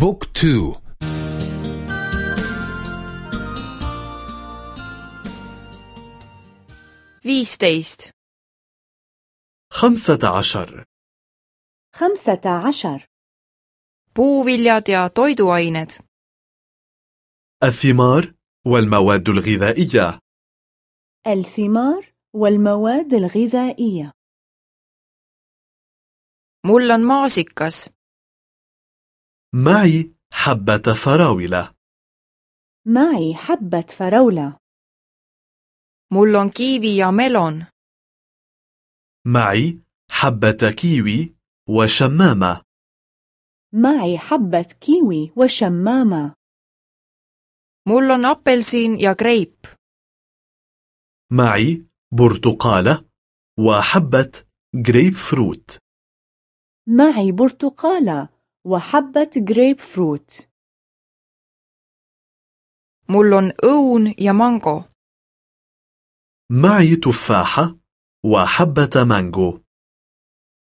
بوك تو. Viisteist خمسة عشر. خمسة عشر. Puuviljad ja toiduained. الثمار والمواد الغذائية. الثمار والمواد الغذائية. Mul on maasikas. معي حبة فراولة. معي حبة فراولة. on kiivi ja melon معي حبة كيوي وشمامة. معي حبة كيوي وشمامة. mul on ja kreip معي برتقالة وحبة جريب فروت. معي برتقالة وحبة جريب فروت on õun ja mango. معي تفاحة وحبة مانجو.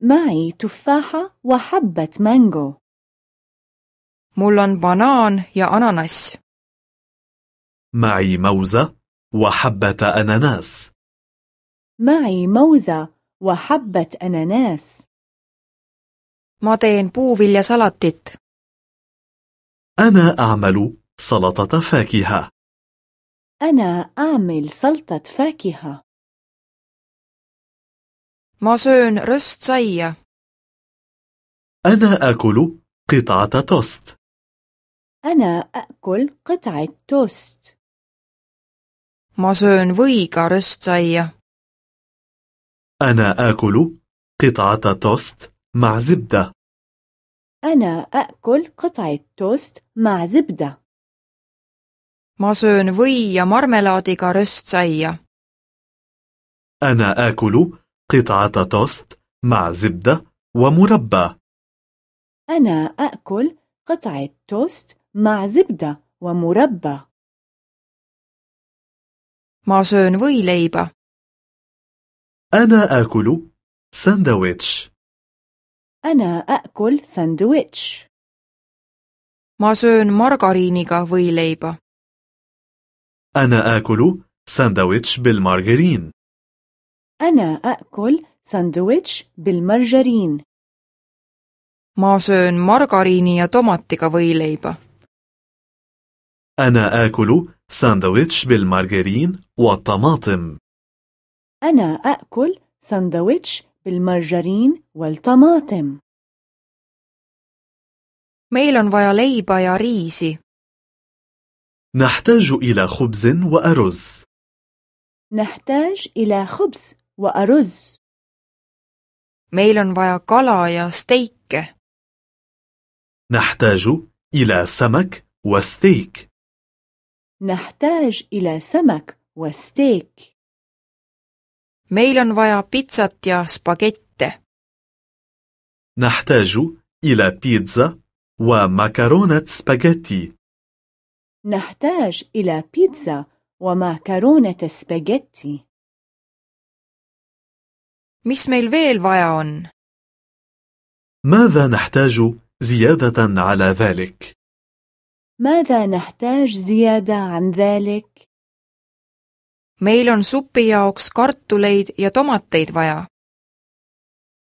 معي تفاحة وحبة مانجو. Mul on banaan ja ananass معي موزة وحبة أناناس. معي موزة وحبة أناناس. Ma teen puuviljasalatit. أنا أعمل سلطة فاكهة. أنا أعمل سلطة فاكهة. Ma söön röstsaia. أنا آكل قطعة توست. أنا أأكل قطعة توست. Ma söön võiga röstsaia. أنا آكل قطعة توست. مع زبدة. أنا أأكل قطعة توست مع زبدة. Ma söön või ja marmelaadiga röstsaia أنا آكل قطعة توست مع زبدة ومربى. أنا أأكل قطعة توست مع زبدة ومربى. Ma söön võileiba أنا آكل ساندويتش. أنا أأكل ساندويتش. Ma söön margariiniga võileiba أنا آكل ساندويتش بالمارغرين أنا أأكل ساندويتش بالمرجرين. Ma söön margariini ja tomatiga võileiba أنا آكل ساندويتش بالمارغرين والطماطم. أنا أأكل ساندويتش بالمرجرين والطماطم. Meil on vaja leiba ja riisi. نحتاج إلى خبز وأرز. نحتاج إلى خبز وأرز. Meil on vaja kala ja steike. نحتاج إلى سمك وستيك. نحتاج إلى سمك وستيك. Meil on vaja pitsat ja spagette نحتاج إلى بيتزا ومكرونة سباجيتي نحتاج إلى بيتزا ومعكرونة سباجيتي mis meil veel vaja on ماذا نحتاج زيادة على ذلك؟ ماذا نحتاج زيادة عن ذلك؟ Meil on supi jaoks kartuleid ja tomateid vaja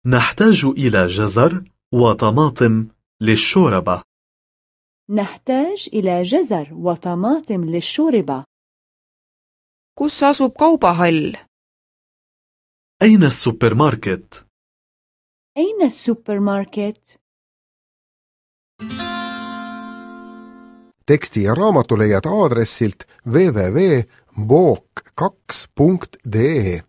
نحتاج إلى جزر وطماطم للشوربة نحتاج إلى جزر وطماطم للشوربة kus asub kaubahall أين السوبر ماركت؟ أين السوبر ماركت؟ Teksti ja raamatu leiad aadressilt www.book2.de